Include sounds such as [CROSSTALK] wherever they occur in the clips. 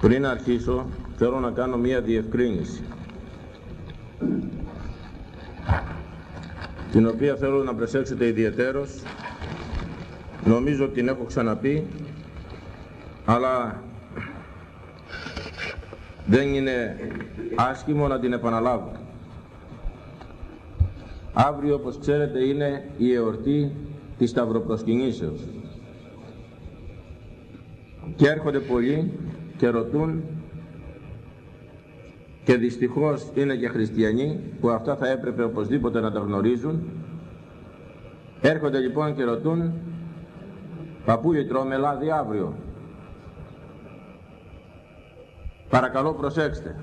Πριν αρχίσω, θέλω να κάνω μία διευκρίνηση. Την οποία θέλω να προσέξετε ιδιαιτέρως. Νομίζω ότι την έχω ξαναπεί, αλλά δεν είναι άσχημο να την επαναλάβω. Αύριο, όπως ξέρετε, είναι η εορτή της Σταυροπροσκυνήσεως. Και έρχονται πολλοί και ρωτούν και δυστυχώς είναι και χριστιανοί που αυτά θα έπρεπε οπωσδήποτε να τα γνωρίζουν. Έρχονται λοιπόν και ρωτούν παππούλη τρώμε λάδι αύριο παρακαλώ προσέξτε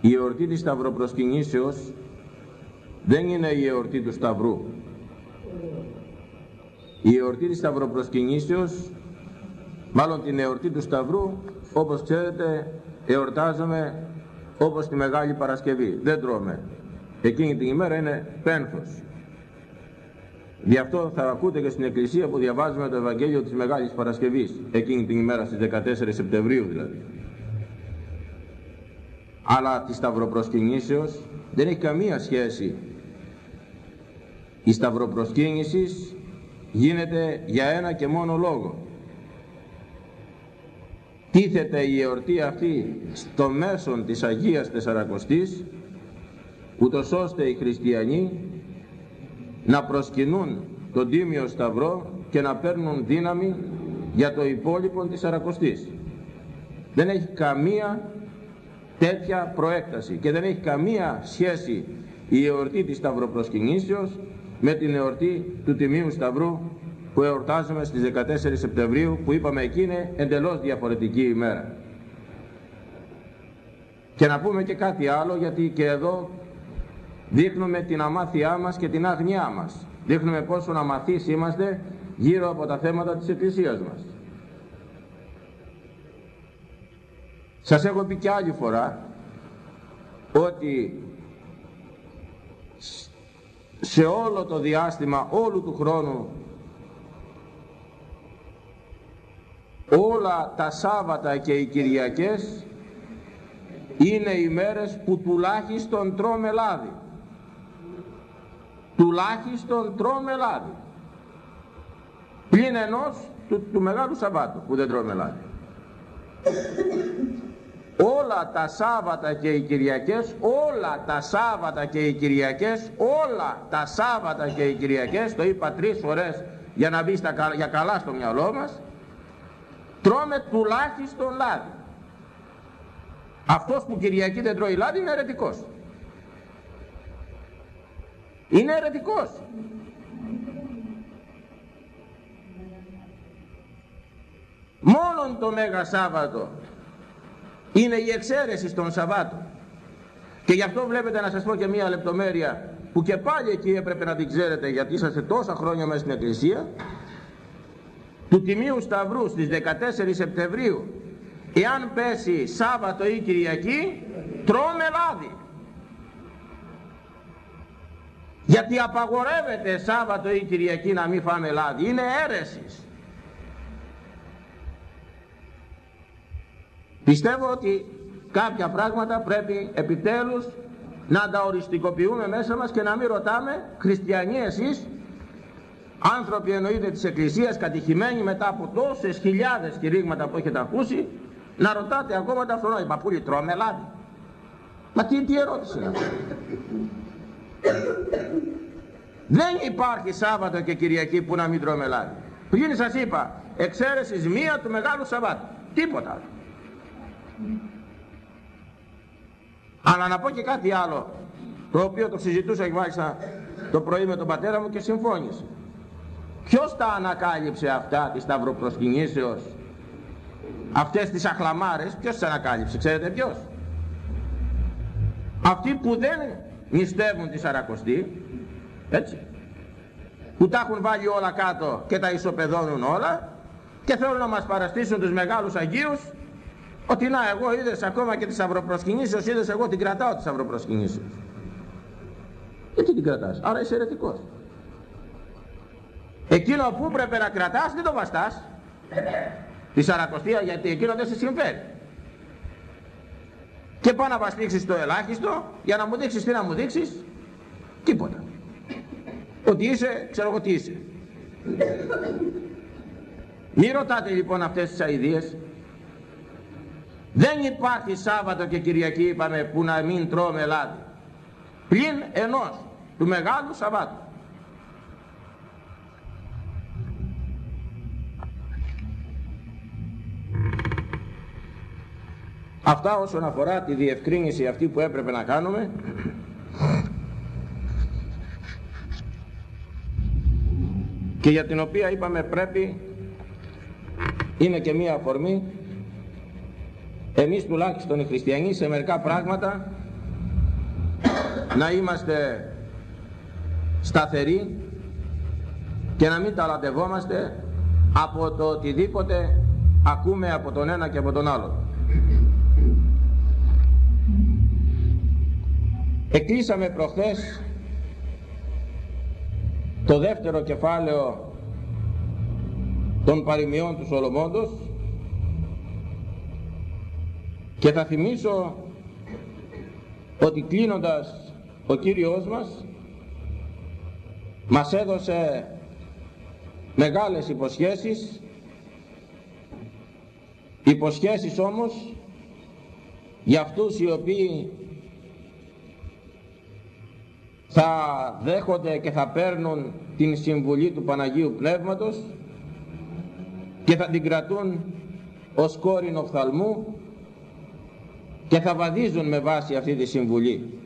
η εορτή της Σταυροπροσκυνήσεως δεν είναι η εορτή του Σταυρού. Η εορτή της Σταυροπροσκυνήσεως μάλλον την εορτή του Σταυρού όπως ξέρετε εορτάζουμε όπως τη Μεγάλη Παρασκευή. Δεν τρώμε. Εκείνη την ημέρα είναι πένθος. Γι' αυτό θα ακούτε και στην εκκλησία που διαβάζουμε το Ευαγγέλιο της Μεγάλης Παρασκευής εκείνη την ημέρα στις 14 Σεπτεμβρίου δηλαδή. Αλλά τη Σταυροπροσκυνήσεως δεν έχει καμία σχέση. Η Σταυροπροσκύνησης γίνεται για ένα και μόνο λόγο τίθεται η εορτή αυτή στο μέσον της Αγίας Τεσσαρακοστής ούτως ώστε οι χριστιανοί να προσκυνούν τον Τίμιο Σταυρό και να παίρνουν δύναμη για το υπόλοιπο της Σαρακοστής. Δεν έχει καμία τέτοια προέκταση και δεν έχει καμία σχέση η εορτή της Σταυροπροσκυνήσεως με την εορτή του Τιμίου Σταυρού που εορτάζουμε στις 14 Σεπτεμβρίου που είπαμε εκεί είναι εντελώς διαφορετική ημέρα. Και να πούμε και κάτι άλλο γιατί και εδώ δείχνουμε την αμάθειά μας και την άγνοιά μας. Δείχνουμε πόσο αμαθείς είμαστε γύρω από τα θέματα της Εκκλησίας μας. Σας έχω πει και άλλη φορά ότι σε όλο το διάστημα όλου του χρόνου όλα τα Σάββατα και οι Κυριακές είναι οι μέρες που τουλάχιστον τρώμε λάδι. Τουλάχιστον τρώμε λάδι. Πλην ενός του, του Μεγάλου Σαββάτου που δεν τρώμε λάδι. Όλα τα Σάββατα και οι Κυριακές όλα τα Σάββατα και οι Κυριακές όλα τα Σάββατα και οι Κυριακές το είπα τρεις φορές για να μπει στα, για καλά στο μυαλό μας τρώμε τουλάχιστον λάδι. Αυτός που Κυριακή δεν τρώει λάδι είναι αιρετικός. Είναι αιρετικός. Μόνον το Μέγα Σάββατο είναι η εξαίρεση στον Σαββάτο. Και γι' αυτό βλέπετε να σας πω και μία λεπτομέρεια που και πάλι εκεί έπρεπε να την ξέρετε γιατί είσαστε τόσα χρόνια μέσα στην Εκκλησία του Τιμίου Σταυρού στις 14 Σεπτεμβρίου. Εάν πέσει Σάββατο ή Κυριακή τρώμε λάδι. Γιατί απαγορεύεται Σάββατο ή Κυριακή να μην φάμε λάδι. Είναι αίρεσης. Πιστεύω ότι κάποια πράγματα πρέπει επιτέλους να τα οριστικοποιούμε μέσα μας και να μην ρωτάμε χριστιανοί εσείς άνθρωποι εννοείται της Εκκλησίας κατηχημένοι μετά από τόσες χιλιάδες κηρύγματα που έχετε ακούσει να ρωτάτε ακόμα τα αυτονόητα παππούλη τρώμε λάδι μα τι, τι ερώτηση είναι αυτή; Δεν υπάρχει Σάββατο και Κυριακή που να μην τρώμε λάδι πριν σας είπα εξαίρεσης μία του Μεγάλου Σαββάτου. Τίποτα άλλο. Αλλά να πω και κάτι άλλο το οποίο το συζητούσα και μάλιστα το πρωί με τον πατέρα μου και συμφώνησε Ποιος τα ανακάλυψε αυτά της Σταυροπροσκυνήσεως; Αυτές τις αχλαμάρες ποιος τις ανακάλυψε ξέρετε ποιος; Αυτοί που δεν νηστεύουν τη Σαρακοστή έτσι που τα έχουν βάλει όλα κάτω και τα ισοπεδώνουν όλα και θέλουν να μας παραστήσουν τους μεγάλους Αγίους ότι να εγώ είδες ακόμα και τη Σταυροπροσκυνήσεως είδες εγώ την κρατάω τη Σταυροπροσκυνήσεως γιατί την κρατάς; Άρα είσαι αιρετικός Εκείνο που πρέπει να κρατάς δεν το βαστάς. τη σαρακοστία γιατί εκείνο δεν σε συμφέρει. Και πάω να βαστίξεις το ελάχιστο για να μου δείξεις τι να μου δείξεις, τίποτα. Ότι είσαι, ξέρω εγώ τι είσαι. Μη ρωτάτε λοιπόν αυτές τις αηδίες. Δεν υπάρχει Σάββατο και Κυριακή είπαμε που να μην τρώμε λάδι. Πλην ενός του Μεγάλου Σαββάτου. Αυτά όσον αφορά τη διευκρίνηση αυτή που έπρεπε να κάνουμε και για την οποία είπαμε πρέπει είναι και μία αφορμή εμείς τουλάχιστον οι χριστιανοί σε μερικά πράγματα να είμαστε σταθεροί και να μην ταλαντευόμαστε από το οτιδήποτε ακούμε από τον ένα και από τον άλλο. Εκλείσαμε προχθές το δεύτερο κεφάλαιο των παροιμιών του Σολομόντος και θα θυμίσω ότι κλείνοντας ο Κύριος μας μας έδωσε μεγάλες υποσχέσεις. Υποσχέσεις όμως για αυτούς οι οποίοι θα δέχονται και θα παίρνουν την συμβουλή του Παναγίου Πνεύματος και θα την κρατούν ως κόρην οφθαλμού και θα βαδίζουν με βάση αυτή τη συμβουλή.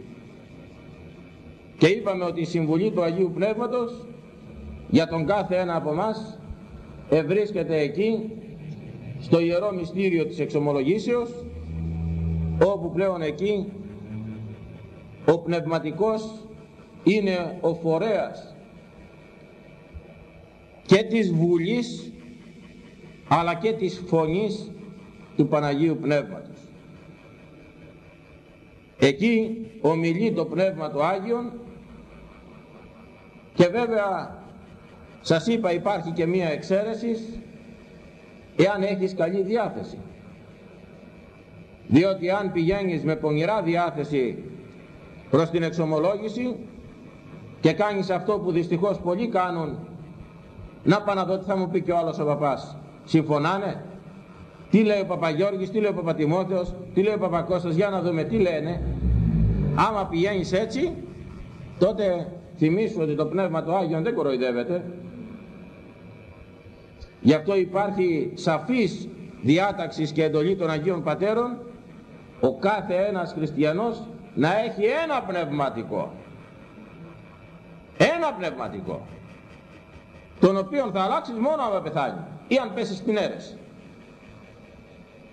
Και είπαμε ότι η συμβουλή του Αγίου Πνεύματος για τον κάθε ένα από μας ευρίσκεται εκεί στο Ιερό Μυστήριο της Εξομολογήσεως όπου πλέον εκεί ο πνευματικός είναι ο φορέας και της Βουλής αλλά και της φωνής του Παναγίου Πνεύματος. Εκεί ομιλεί το Πνεύμα του Άγιον και βέβαια σας είπα υπάρχει και μία εξαίρεση εάν έχεις καλή διάθεση. Διότι αν πηγαίνεις με πονηρά διάθεση προς την εξομολόγηση και κάνεις αυτό που δυστυχώς πολλοί κάνουν. Να πάω να δω τι θα μου πει και ο άλλος ο παπάς. Συμφωνάνε; Τι λέει ο Παπαγιώργης, τι λέει ο Παπατιμόθεος τι λέει ο Παπακώστας για να δούμε τι λένε. Άμα πηγαίνεις έτσι τότε θυμίσου ότι το Πνεύμα του Άγιον δεν κοροϊδεύεται. Γι' αυτό υπάρχει σαφής διάταξης και εντολή των Αγίων Πατέρων ο κάθε ένας χριστιανός να έχει ένα πνευματικό ένα πνευματικό τον οποίο θα αλλάξεις μόνο άμα πεθάνει ή αν πέσεις στην αίρεση.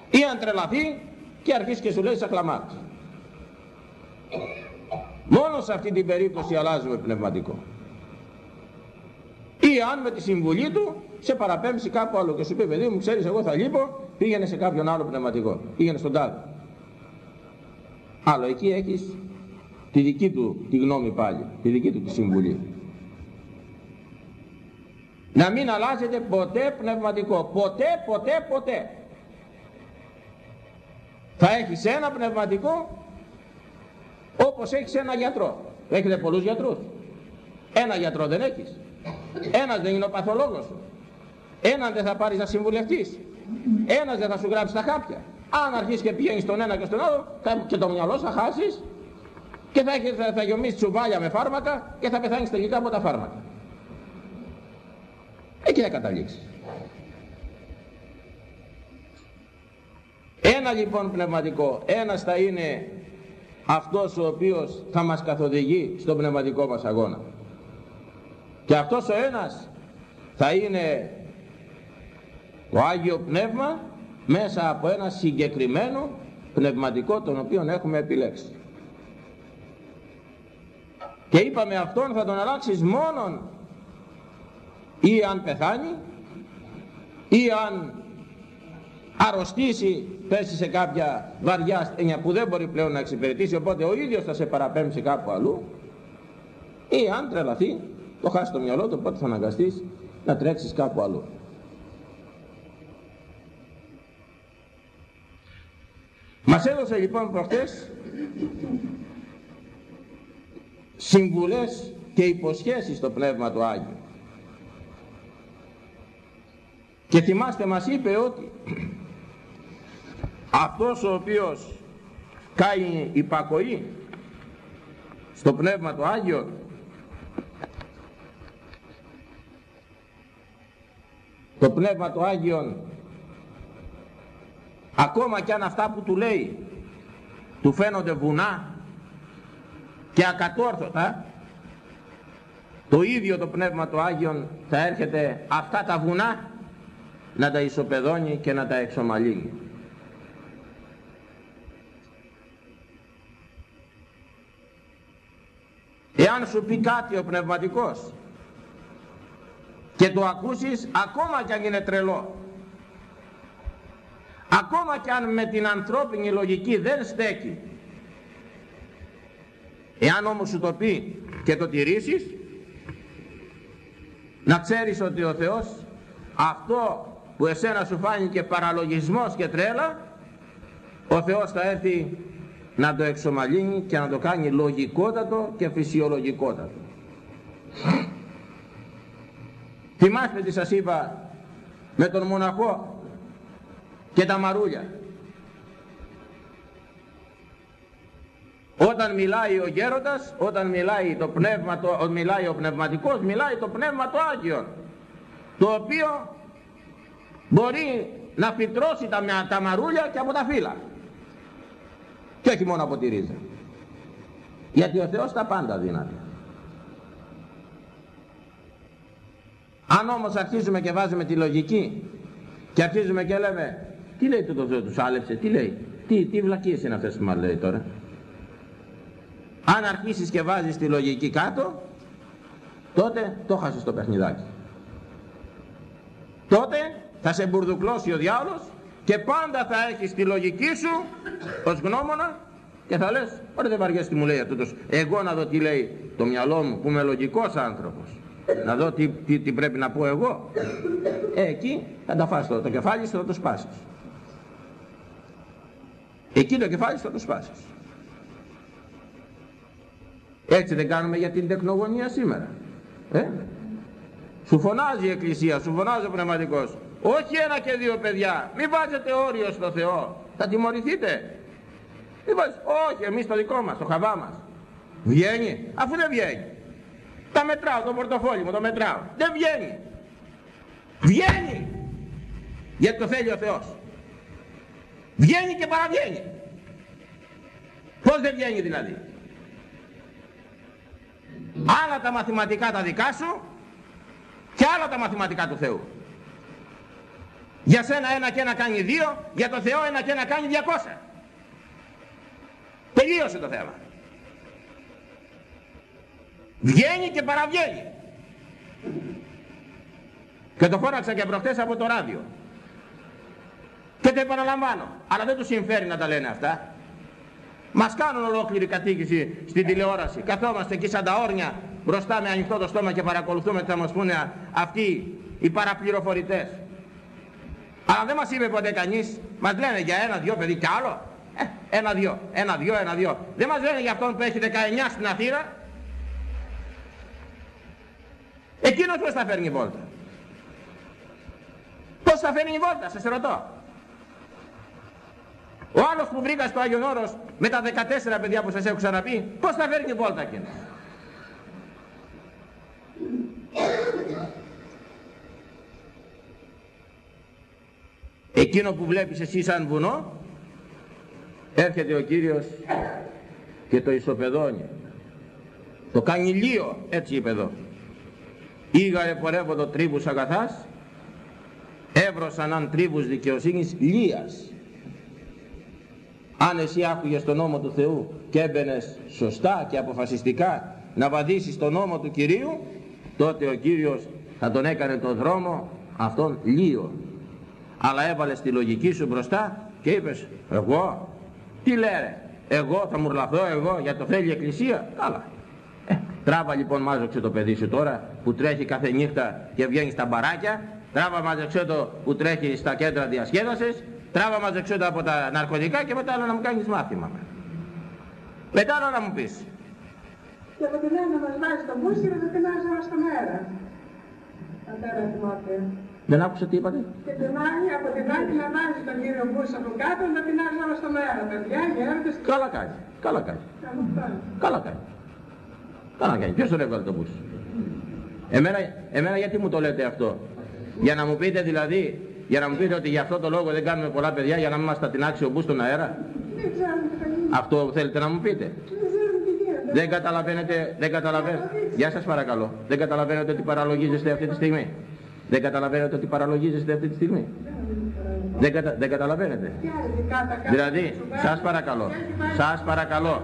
Ή αν τρελαθεί και αρχίσεις και σου λέει σακλαμάτι μόνο σε αυτή την περίπτωση αλλάζουμε πνευματικό. Ή αν με τη συμβουλή του σε παραπέμψει κάπου άλλο και σου πει παιδί μου ξέρεις εγώ θα λείπω πήγαινε σε κάποιον άλλο πνευματικό πήγαινε στον τάδε. Άλλο εκεί έχεις τη δική του τη γνώμη πάλι τη δική του τη συμβουλή να μην αλλάζετε ποτέ πνευματικό. Ποτέ, ποτέ, ποτέ. Θα έχεις ένα πνευματικό όπως έχεις ένα γιατρό. Έχετε πολλούς γιατρούς. Ένα γιατρό δεν έχεις. Ένας δεν είναι ο παθολόγος σου. Έναν δεν θα πάρεις να συμβουλευτείς. Ένας δεν θα σου γράψει τα χάπια. Αν αρχίσεις και πηγαίνεις στον ένα και στον άλλο και το μυαλό θα χάσεις και θα, θα, θα γιομίσεις τσουβάλια με φάρμακα και θα πεθάνεις τελικά από τα φάρμακα. Εκεί θα καταλήξεις. Ένα λοιπόν πνευματικό, ένας θα είναι αυτός ο οποίος θα μας καθοδηγεί στον πνευματικό μας αγώνα. Και αυτός ο ένας θα είναι το Άγιο Πνεύμα μέσα από ένα συγκεκριμένο πνευματικό τον οποίο έχουμε επιλέξει. Και είπαμε αυτόν θα τον αλλάξεις μόνον ή αν πεθάνει ή αν αρρωστήσει πέσει σε κάποια βαριά ασθένεια που δεν μπορεί πλέον να εξυπηρετήσει οπότε ο ίδιος θα σε παραπέμψει κάπου αλλού ή αν τρελαθεί το χάσεις το μυαλό του οπότε θα αναγκαστείς να τρέξεις κάπου αλλού. Μας έδωσε λοιπόν προχτές συμβουλές και υποσχέσεις στο Πνεύμα του Άγιο. Και θυμάστε μας είπε ότι αυτός ο οποίος κάνει υπακοή στο Πνεύμα του Άγιο το Πνεύμα του Άγιον ακόμα και αν αυτά που του λέει του φαίνονται βουνά και ακατόρθωτα το ίδιο το Πνεύμα του Άγιον θα έρχεται αυτά τα βουνά να τα ισοπεδώνει και να τα εξομαλύνει. Εάν σου πει κάτι ο πνευματικός και το ακούσεις ακόμα κι αν είναι τρελό ακόμα κι αν με την ανθρώπινη λογική δεν στέκει εάν όμως σου το πει και το τηρήσεις να ξέρεις ότι ο Θεός αυτό που εσένα σου φάνηκε παραλογισμός και τρέλα ο Θεός θα έρθει να το εξομαλύνει και να το κάνει λογικότατο και φυσιολογικότατο. Θυμάστε τι σας είπα με τον μοναχό και τα μαρούλια όταν μιλάει ο γέροντας όταν μιλάει, το πνεύμα, το, μιλάει ο πνευματικός μιλάει το πνεύμα του Άγιον το οποίο μπορεί να φυτρώσει τα, τα μαρούλια και από τα φύλλα. Και όχι μόνο από τη ρίζα. Γιατί ο Θεός τα πάντα δύναται αν όμως αρχίζουμε και βάζουμε τη λογική και αρχίζουμε και λέμε τι λέει το Θεός τους άλεψε τι λέει τι, τι βλακίες είναι αυτές που μας λέει τώρα αν αρχίσεις και βάζεις τη λογική κάτω τότε το χάσεις το παιχνιδάκι. Τότε θα σε μπουρδουκλώσει ο διάολος και πάντα θα έχεις τη λογική σου ως γνώμονα και θα λες ωραία δεν βαριέσαι τι μου λέει αυτός εγώ να δω τι λέει το μυαλό μου που είμαι λογικός άνθρωπος. Να δω τι, τι, τι πρέπει να πω εγώ. Ε, εκεί θα τα φας το, το κεφάλι σου θα το σπάσεις. Εκεί το κεφάλι σου θα το σπάσεις έτσι δεν κάνουμε για την τεκνογωνία σήμερα ε; σου φωνάζει η Εκκλησία σου φωνάζει ο Πνευματικός όχι ένα και δύο παιδιά. Μην βάζετε όριο στο Θεό. Θα τιμωρηθείτε. Μην βάζετε. Όχι, εμείς το δικό μας, το χαβά μας. Βγαίνει. Αφού δεν βγαίνει. Τα μετράω, το πορτοφόλι μου, το μετράω. Δεν βγαίνει. Βγαίνει. Γιατί το θέλει ο Θεός. Βγαίνει και παραβγαίνει. Πώς δεν βγαίνει δηλαδή; Άλλα τα μαθηματικά τα δικά σου και άλλα τα μαθηματικά του Θεού. Για σένα ένα και ένα κάνει δύο, για το Θεό ένα και ένα κάνει διακόσα. Τελείωσε το θέμα. Βγαίνει και παραβγαίνει. Και το φώναξα και προχτές από το ράδιο. Και το επαναλαμβάνω. Αλλά δεν τους συμφέρει να τα λένε αυτά. Μας κάνουν ολόκληρη κατοίκηση στην τηλεόραση. Καθόμαστε εκεί σαν τα όρνια μπροστά με ανοιχτό το στόμα και παρακολουθούμε τι θα μας πούνε αυτοί οι παραπληροφορητές. Αλλά δεν μας είπε ποτέ κανείς, μας λένε για ένα-δυο παιδί κι άλλο. Ε, ένα-δυο, ένα-δυο, ένα-δυο. Δεν μας λένε για αυτόν που έχει 19 στην Αθήνα. Εκείνος πώς θα φέρνει βόλτα; Πώς θα φέρνει η βόλτα, σας ρωτώ. Ο άλλος που βρήκα στο Άγιον Όρος με τα 14 παιδιά που σας έχω ξαναπεί, πώς θα φέρνει βόλτα εκείνος. εκείνο που βλέπεις εσύ σαν βουνό έρχεται ο Κύριος και το ισοπεδώνει το κάνει λίο έτσι είπε εδώ ήγαρε πορεύοντο τρίβους αγαθάς έβρωσαν αν τρίβους δικαιοσύνης λίας αν εσύ άκουγες τον νόμο του Θεού και έμπαινες σωστά και αποφασιστικά να βαδίσεις τον νόμο του Κυρίου τότε ο Κύριος θα τον έκανε τον δρόμο αυτόν λίο αλλά έβαλες τη λογική σου μπροστά και είπες εγώ τι λέρε εγώ θα μουρλαθώ εγώ για το θέλει η εκκλησία καλά. Ε, τράβα λοιπόν μάζοξε το παιδί σου τώρα που τρέχει κάθε νύχτα και βγαίνει στα μπαράκια. Τράβα μάζοξε το που τρέχει στα κέντρα διασκέδασης Τράβα μας δεξιότα από τα ναρκωτικά και μετά άλλο να μου κάνεις μάθημα. Μετά άλλο να μου πεις. Και από την άλλη να μας βάζει το μπούσι και να το πεινάζει όλα στον αέρα. Πατέρα Τιμόθεο. Δεν άκουσα τι είπατε; Και την άλλη, από την άλλη να βάζει τον κύριο Μπούς από κάτω να πεινάζει όλα στον αέρα. Παιδιά, γέροντες, Καλά κάνει. Καλά κάνει. κάνω αυτό. Καλά κάνει. Καλά κάνει. Ποιος τον έβγαλε το μπούς; Εμένα, εμένα γιατί μου το λέτε αυτό; Για να μου πείτε δηλαδή, για να μου πείτε ότι για αυτό το λόγο δεν κάνουμε πολλά παιδιά για να μην μας τα τεινάξει ο μπούς στον αέρα. Δεν ξέρουμε τι θα γίνει. Αυτό θέλετε να μου πείτε. Δεν ξέρουμε τι γίνεται. Δεν καταλαβαίνετε, δεν καταλαβαίνετε. Γεια σας παρακαλώ. Δεν καταλαβαίνετε ότι παραλογίζεστε αυτή τη στιγμή. Δεν καταλαβαίνετε ότι παραλογίζεστε αυτή τη στιγμή. Δεν, κατα... δεν καταλαβαίνετε. Τι αρνητικά τα κάνουμε. Δηλαδή, σας παρακαλώ, σας παρακαλώ,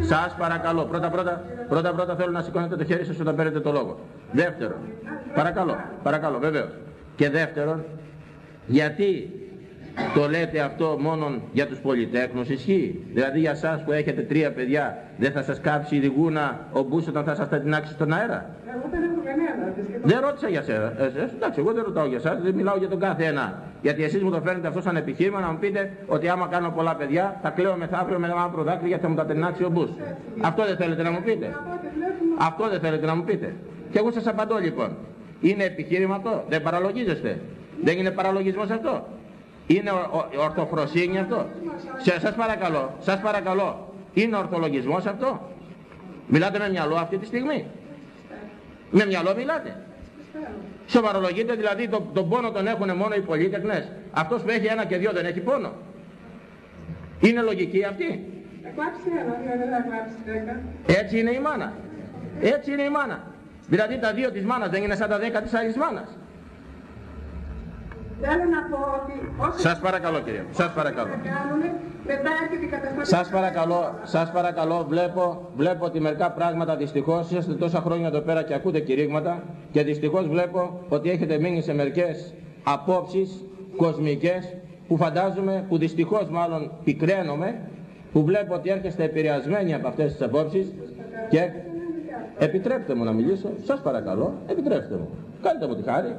σας παρακαλώ, πρώτα πρώτα, πρώτα πρώτα θέλω να σηκώνετε το χέρι σας όταν παίρνετε το λόγο. Δεύτερον, παρακαλώ, παρακαλώ, βεβαίως. Και δεύτερον, γιατί το λέτε αυτό μόνο για τους πολυτέχνους ισχύει; Δηλαδή για σας που έχετε τρία παιδιά δεν θα σας κάψει η ρηγούνα ο μπούς όταν θα σας τα τεινάξει στον αέρα; Εγώ δεν έχω κανένα. και το- Δεν ρώτησα για σένα. Ε, ε, εντάξει, εγώ δεν ρωτάω για εσάς, δεν μιλάω για τον κάθε ένα. Γιατί εσείς μου το φέρνετε αυτό σαν επιχείρημα να μου πείτε ότι άμα κάνω πολλά παιδιά θα κλαίω μεθαύριο με ένα μαύρο δάκρυ γιατί θα μου τα τεινάξει ο μπούς. Αυτό δεν θέλετε να μου πείτε. Από ό,τι βλέπουμε, Αυτό δεν θέλετε να μου πείτε. Και εγώ σας απαντώ λοιπόν. Είναι επιχείρημα αυτό. Δεν παραλογίζεστε. Δεν είναι παραλογισμός αυτό. Είναι ο, ο, ορθοφροσύνη αυτό. Σε, σας παρακαλώ, σας παρακαλώ. Είναι ορθολογισμός αυτό. Μιλάτε με μυαλό αυτή τη στιγμή. Με μυαλό μιλάτε. Σοβαρολογείτε δηλαδή το, τον πόνο τον έχουν μόνο οι πολίτεκνες. Αυτός που έχει ένα και δύο δεν έχει πόνο. Είναι λογική αυτή. θα κλάψει ένα, δηλαδή δεν θα κλάψει δέκα. Έτσι είναι η μάνα. Έτσι είναι η μάνα. Δηλαδή τα δύο της μάνας δεν είναι σαν τα δέκα της άλλης μάνας. Θέλω να πω ότι όσο Σας παρακαλώ κύριε μου, σας παρακαλώ. θα κάνουμε, μετά έρχεται η καταστροφή. Σας παρακαλώ, σας παρακαλώ, βλέπω, βλέπω ότι μερικά πράγματα δυστυχώς είσαστε τόσα χρόνια εδώ πέρα και ακούτε κηρύγματα και δυστυχώς βλέπω ότι έχετε μείνει σε μερικές απόψεις κοσμικές που φαντάζομαι, που δυστυχώς μάλλον πικραίνομαι, που βλέπω ότι έρχεστε επηρεασμένοι από αυτές τις απόψεις και επιτρέψτε μου να μιλήσω, σας παρακαλώ, επιτρέψτε μου. Κάντε μου τη χάρη.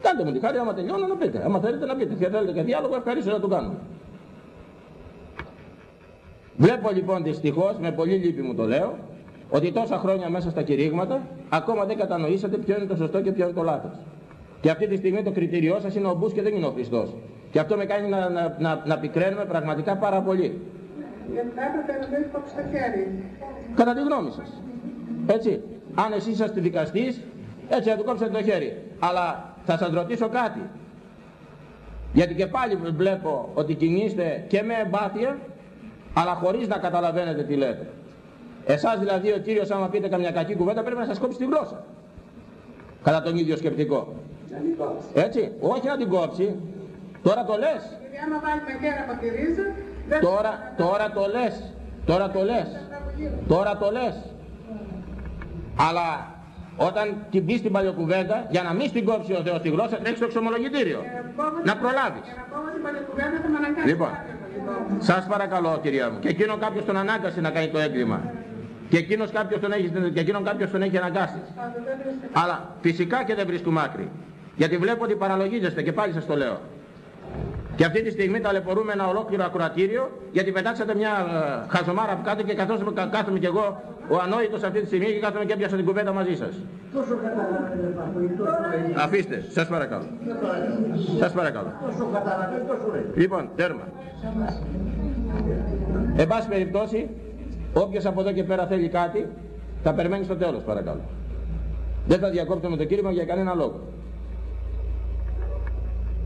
Κάντε μου τη χάρη άμα τελειώνω να πείτε. Άμα θέλετε να πείτε. Και θέλετε και διάλογο ευχαρίστω να το κάνουμε. Βλέπω λοιπόν δυστυχώς, με πολύ λύπη μου το λέω, ότι τόσα χρόνια μέσα στα κηρύγματα ακόμα δεν κατανοήσατε ποιο είναι το σωστό και ποιο είναι το λάθος. Και αυτή τη στιγμή το κριτήριό σας είναι ο Μπούς και δεν είναι ο Χριστός. Και αυτό με κάνει να, να, να, να πικραίνουμε πραγματικά πάρα πολύ. Γιατί θα έπρεπε να μπει κόψει το χέρι. Κατά τη γνώμη σας. Έτσι. Αν εσείς είσαστε δικαστής, έτσι να του κόψετε το χέρι. Αλλά θα σας ρωτήσω κάτι. Γιατί και πάλι βλέπω ότι κινείστε και με εμπάθεια, αλλά χωρίς να καταλαβαίνετε τι λέτε. Εσάς δηλαδή ο Κύριος άμα πείτε καμιά κακή κουβέντα πρέπει να σας κόψει την γλώσσα. Κατά τον ίδιο σκεπτικό. Να μην κόψει. Έτσι. Όχι να την κόψει. Τώρα το λες. Γιατί άμα βάλει τα χέρια από τη ρίζα, δεν Τώρα, τώρα το λες. Τώρα το λες. Τώρα το λες. Αλλά όταν την πεις την παλιοκουβέντα, για να μην στην κόψει ο Θεός τη γλώσσα, τρέχεις στο εξομολογητήριο. Να προλάβεις. Για να πω ότι πάλι κουβέντα θα με αναγκάσει. Λοιπόν. κάποιος να την κόψει. Σας παρακαλώ κυρία μου. Και εκείνο κάποιος τον ανάγκασε να κάνει το έγκλημα. Και εκείνος κάποιος τον έχει, και εκείνον κάποιος τον έχει αναγκάσει. Πάντα δεν βρίσκεται. Αλλά φυσικά και δεν βρίσκουμε άκρη. Γιατί βλέπω ότι παραλογίζεστε και πάλι σας το λέω. Και αυτή τη στιγμή ταλαιπωρούμε ένα ολόκληρο ακροατήριο γιατί πετάξατε μια ε, χαζομάρα από κάτω και καθώς κα- κάθομαι κι εγώ ο ανόητος αυτή τη στιγμή και κάθομαι και έπιασα την κουβέντα μαζί σας. Τόσο καταλαβαίνει παππού, τόσο λέει. Αφήστε, σας παρακαλώ. Σας παρακαλώ. Τόσο καταλαβαίνει, τόσο λέει. Λοιπόν, τέρμα. Εν πάση περιπτώσει, όποιος από εδώ και πέρα θέλει κάτι, θα περιμένει στο τέλος παρακαλώ. Δεν θα διακόπτω με το κήρυμα για κανένα λόγο.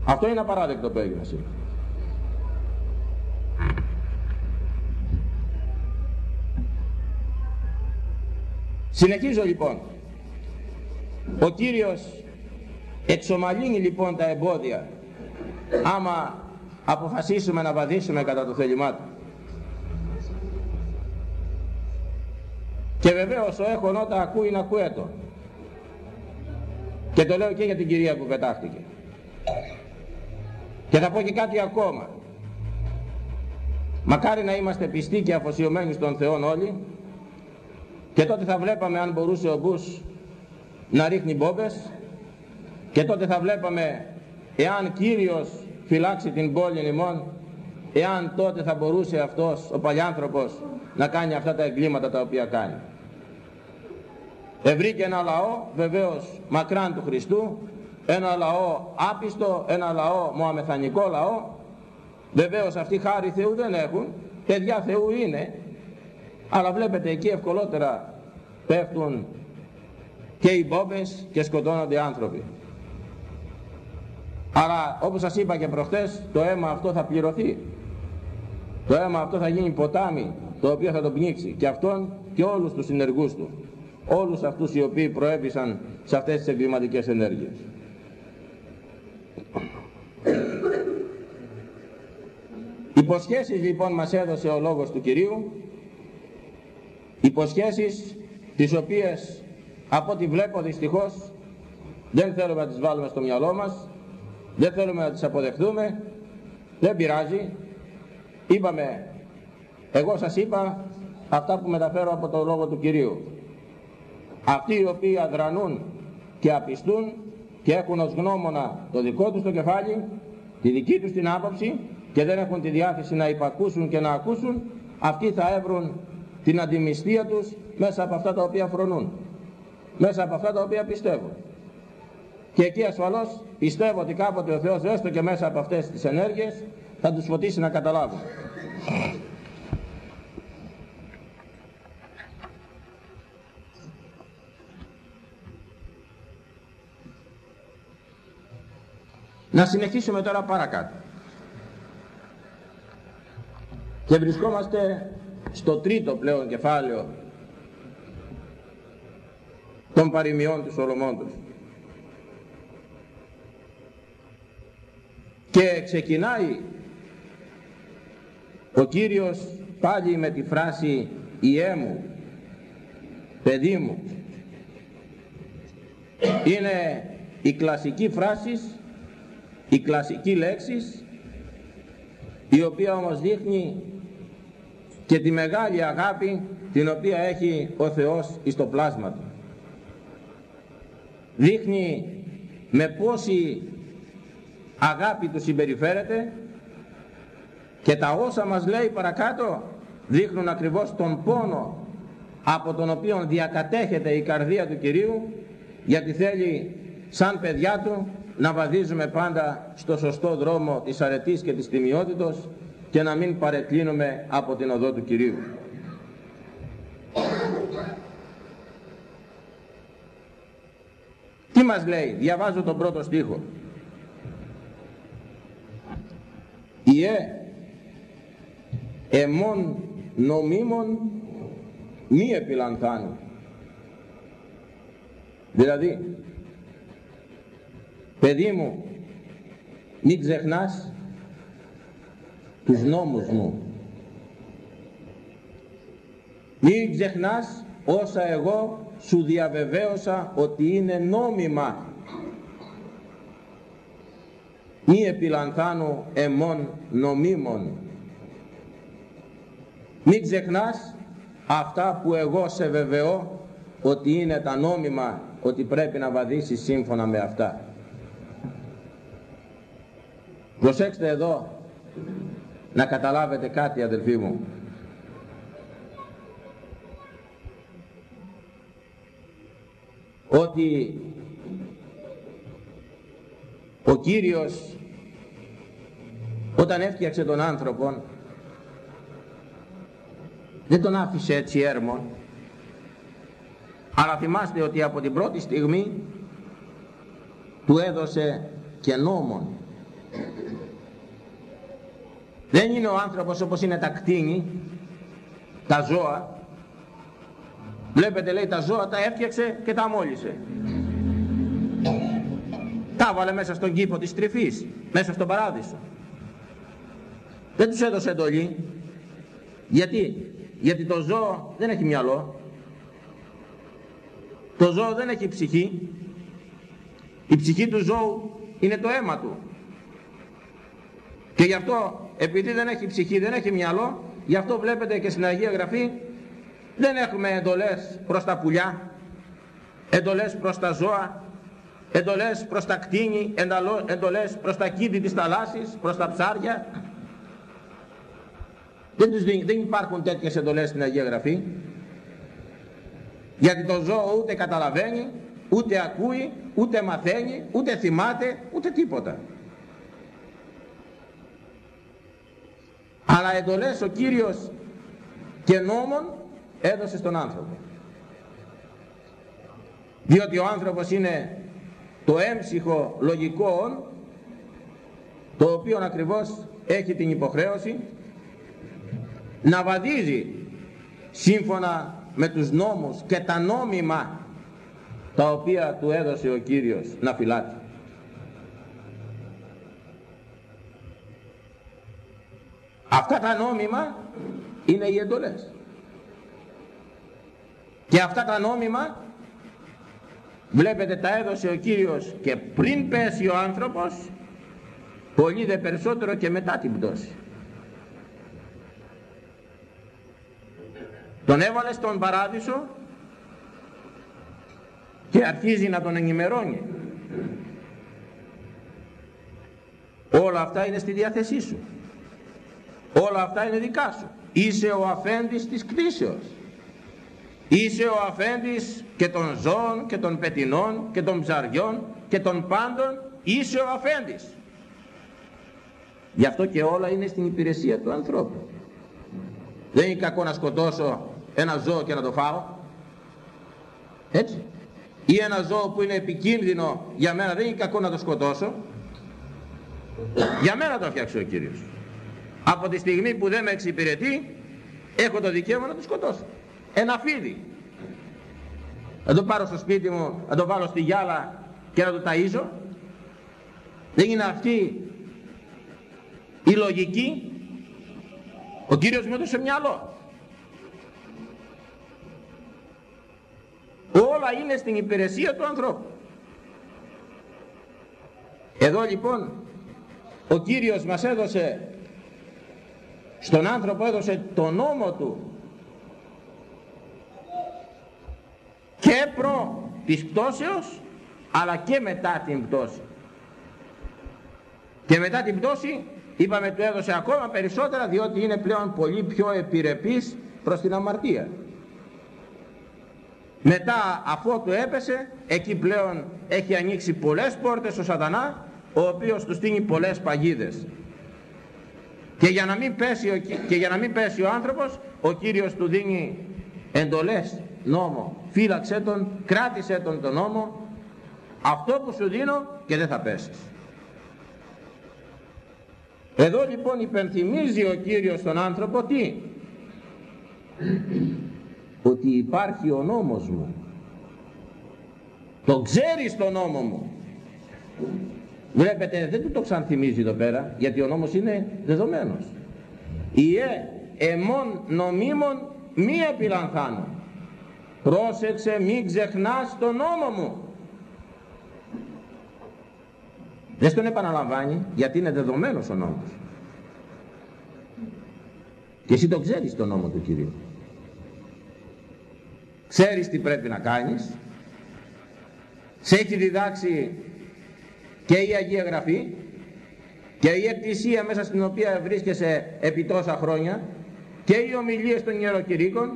Αυτό είναι απαράδεκτο που έγινε σήμερα. Συνεχίζω λοιπόν. Ο Κύριος εξομαλύνει λοιπόν τα εμπόδια άμα αποφασίσουμε να βαδίσουμε κατά το θέλημά του. Και βεβαίως ο έχων όταν ακούει να ακούει Και το λέω και για την κυρία που πετάχτηκε. Και θα πω και κάτι ακόμα. Μακάρι να είμαστε πιστοί και αφοσιωμένοι στον Θεό όλοι και τότε θα βλέπαμε αν μπορούσε ο Μπούς να ρίχνει μπόμπες. Και τότε θα βλέπαμε εάν Κύριος φυλάξει την πόλη ημών εάν τότε θα μπορούσε αυτός ο παλιάνθρωπος να κάνει αυτά τα εγκλήματα τα οποία κάνει. Ευρήκε ένα λαό βεβαίως μακράν του Χριστού, ένα λαό άπιστο, ένα λαό μοαμεθανικό λαό, βεβαίως αυτοί χάρη Θεού δεν έχουν, παιδιά Θεού είναι, αλλά βλέπετε εκεί ευκολότερα πέφτουν και οι μπόμπες και σκοτώνονται άνθρωποι. Αλλά όπως σας είπα και προχτές το αίμα αυτό θα πληρωθεί. Το αίμα αυτό θα γίνει ποτάμι το οποίο θα τον πνίξει και αυτόν και όλους τους συνεργούς του. Όλους αυτούς οι οποίοι προέβησαν σε αυτές τις εγκληματικές ενέργειες. Υποσχέσεις λοιπόν μας έδωσε ο λόγος του Κυρίου, υποσχέσεις τις οποίες από ό,τι βλέπω δυστυχώς δεν θέλουμε να τις βάλουμε στο μυαλό μας, δεν θέλουμε να τις αποδεχτούμε, δεν πειράζει, είπαμε, εγώ σας είπα αυτά που μεταφέρω από το λόγο του Κυρίου. Αυτοί οι οποίοι αδρανούν και απιστούν και έχουν ως γνώμονα το δικό τους το κεφάλι, τη δική τους την άποψη και δεν έχουν τη διάθεση να υπακούσουν και να ακούσουν, αυτοί θα έβρουν την αντιμιστία τους μέσα από αυτά τα οποία φρονούν, μέσα από αυτά τα οποία πιστεύουν. Και εκεί ασφαλώς πιστεύω ότι κάποτε ο Θεός έστω και μέσα από αυτές τις ενέργειες θα τους φωτίσει να καταλάβουν. Να συνεχίσουμε τώρα παρακάτω. Και βρισκόμαστε στο τρίτο πλέον κεφάλαιο των παροιμιών του Σολομόντος. Και ξεκινάει ο Κύριος πάλι με τη φράση «Ιέ μου, παιδί μου». Είναι η κλασική φράση, η κλασική λέξη, η οποία όμως δείχνει και τη μεγάλη αγάπη την οποία έχει ο Θεός εις το πλάσμα του. Δείχνει με πόση αγάπη του συμπεριφέρεται και τα όσα μας λέει παρακάτω δείχνουν ακριβώς τον πόνο από τον οποίο διακατέχεται η καρδία του Κυρίου γιατί θέλει σαν παιδιά του να βαδίζουμε πάντα στο σωστό δρόμο της αρετής και της τιμιότητος και να μην παρεκκλίνουμε από την οδό του Κυρίου. Τι μας λέει, διαβάζω τον πρώτο στίχο. Ιε εμών νομίμων μη επιλανθάνει. Δηλαδή, παιδί μου, μην ξεχνάς τους νόμους μου. Μην ξεχνάς όσα εγώ σου διαβεβαίωσα ότι είναι νόμιμα. Μη επιλανθάνω εμών νομίμων. Μην ξεχνάς αυτά που εγώ σε βεβαιώ ότι είναι τα νόμιμα, ότι πρέπει να βαδίσεις σύμφωνα με αυτά. Προσέξτε εδώ να καταλάβετε κάτι αδελφοί μου. Ότι ο Κύριος όταν έφτιαξε τον άνθρωπο δεν τον άφησε έτσι έρμον αλλά θυμάστε ότι από την πρώτη στιγμή του έδωσε και νόμον δεν είναι ο άνθρωπος όπως είναι τα κτίνη τα ζώα. Βλέπετε λέει τα ζώα τα έφτιαξε και τα μόλισε τα βάλε μέσα στον κήπο της τρυφής μέσα στον παράδεισο. Δεν τους έδωσε εντολή. Γιατί; Γιατί το ζώο δεν έχει μυαλό. Το ζώο δεν έχει ψυχή. Η ψυχή του ζώου είναι το αίμα του και γι' αυτό επειδή δεν έχει ψυχή δεν έχει μυαλό γι' αυτό βλέπετε και στην Αγία Γραφή δεν έχουμε εντολές προς τα πουλιά εντολές προς τα ζώα εντολές προς τα κτίνη, εντολές προς τα κήτη της θαλάσσης, προς τα ψάρια. Δεν, τους δίνει, δεν υπάρχουν τέτοιες εντολές στην Αγία Γραφή. Γιατί το ζώο ούτε καταλαβαίνει, ούτε ακούει, ούτε μαθαίνει, ούτε θυμάται, ούτε τίποτα. Αλλά εντολές ο Κύριος και νόμων έδωσε στον άνθρωπο. Διότι ο άνθρωπος είναι το έμψυχο λογικό το οποίο ακριβώς έχει την υποχρέωση να βαδίζει σύμφωνα με τους νόμους και τα νόμιμα τα οποία του έδωσε ο Κύριος να φυλάτει. Αυτά τα νόμιμα είναι οι εντολές. Και αυτά τα νόμιμα βλέπετε τα έδωσε ο Κύριος και πριν πέσει ο άνθρωπος πολύ δε περισσότερο και μετά την πτώση. Τον έβαλε στον παράδεισο και αρχίζει να τον ενημερώνει. Όλα αυτά είναι στη διάθεσή σου. Όλα αυτά είναι δικά σου. Είσαι ο αφέντης της κτήσεως. Είσαι ο αφέντης και των ζώων και των πετινών και των ψαριών και των πάντων. Είσαι ο αφέντης. Γι' αυτό και όλα είναι στην υπηρεσία του ανθρώπου. Δεν είναι κακό να σκοτώσω ένα ζώο και να το φάω. Έτσι. Ή ένα ζώο που είναι επικίνδυνο για μένα δεν είναι κακό να το σκοτώσω. Για μένα το φτιάξει ο Κύριος. Από τη στιγμή που δεν με εξυπηρετεί έχω το δικαίωμα να το σκοτώσω. Ένα φίδι. Να το πάρω στο σπίτι μου, να το βάλω στη γυάλα και να το ταΐζω. Δεν είναι αυτή η λογική. Ο Κύριος μου έδωσε μυαλό. Όλα είναι στην υπηρεσία του ανθρώπου. Εδώ λοιπόν ο Κύριος μας έδωσε, στον άνθρωπο έδωσε το νόμο του και προ της πτώσεως αλλά και μετά την πτώση. Και μετά την πτώση είπαμε του έδωσε ακόμα περισσότερα διότι είναι πλέον πολύ πιο επιρρεπής προς την αμαρτία. Μετά αφού του έπεσε, εκεί πλέον έχει ανοίξει πολλές πόρτες ο σατανά, ο οποίος τους στείνει πολλές παγίδες. Και για να μην πέσει ο, και για να μην πέσει ο άνθρωπος, ο Κύριος του δίνει εντολές, νόμο. Φύλαξε τον, κράτησε τον τον νόμο, αυτό που σου δίνω και δεν θα πέσεις. Εδώ λοιπόν υπενθυμίζει ο Κύριος τον άνθρωπο τι; Ότι υπάρχει ο νόμος μου το ξέρεις τον νόμο μου βλέπετε δεν του το ξανθυμίζει εδώ πέρα γιατί ο νόμος είναι δεδομένος. Ιε εμών νομίμων μη επιλανθάνω πρόσεξε μη ξεχνάς τον νόμο μου. Δεν στον επαναλαμβάνει γιατί είναι δεδομένος ο νόμος. Και εσύ το ξέρεις τον νόμο του Κυρίου. Ξέρεις τι πρέπει να κάνεις, σε έχει διδάξει και η Αγία Γραφή και η Εκκλησία μέσα στην οποία βρίσκεσαι επί τόσα χρόνια και οι ομιλίες των ιεροκηρύκων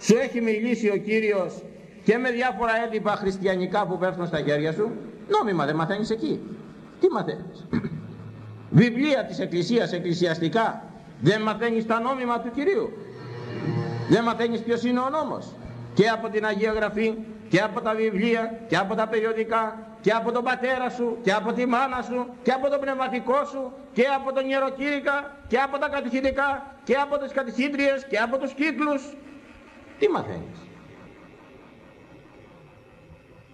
σου έχει μιλήσει ο Κύριος και με διάφορα έντυπα χριστιανικά που πέφτουν στα χέρια σου. Νόμιμα δεν μαθαίνεις εκεί. Τι μαθαίνεις; [CLEARS THROAT] Βιβλία της Εκκλησίας εκκλησιαστικά δεν μαθαίνεις τα νόμιμα του Κυρίου. Δεν μαθαίνεις ποιος είναι ο νόμος. Και από την Αγία Γραφή και από τα βιβλία και από τα περιοδικά και από τον πατέρα σου και από τη μάνα σου και από τον πνευματικό σου και από τον ιεροκήρυκα και από τα κατηχητικά και από τις κατηχήτριες και από τους κύκλους. Τι μαθαίνεις;